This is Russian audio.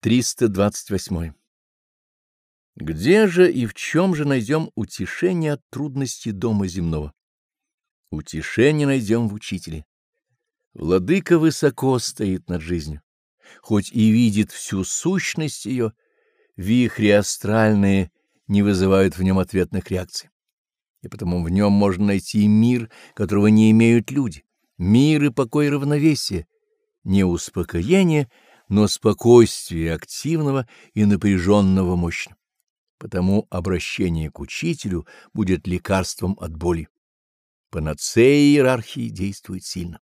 328. Где же и в чем же найдем утешение от трудностей дома земного? Утешение найдем в учителе. Владыка высоко стоит над жизнью, хоть и видит всю сущность ее, вихри астральные не вызывают в нем ответных реакций. И потому в нем можно найти мир, которого не имеют люди, мир и покой и равновесие, не успокоение, но спокойствие активного и напряженного мощно. Потому обращение к учителю будет лекарством от боли. Панацея иерархии действует сильно.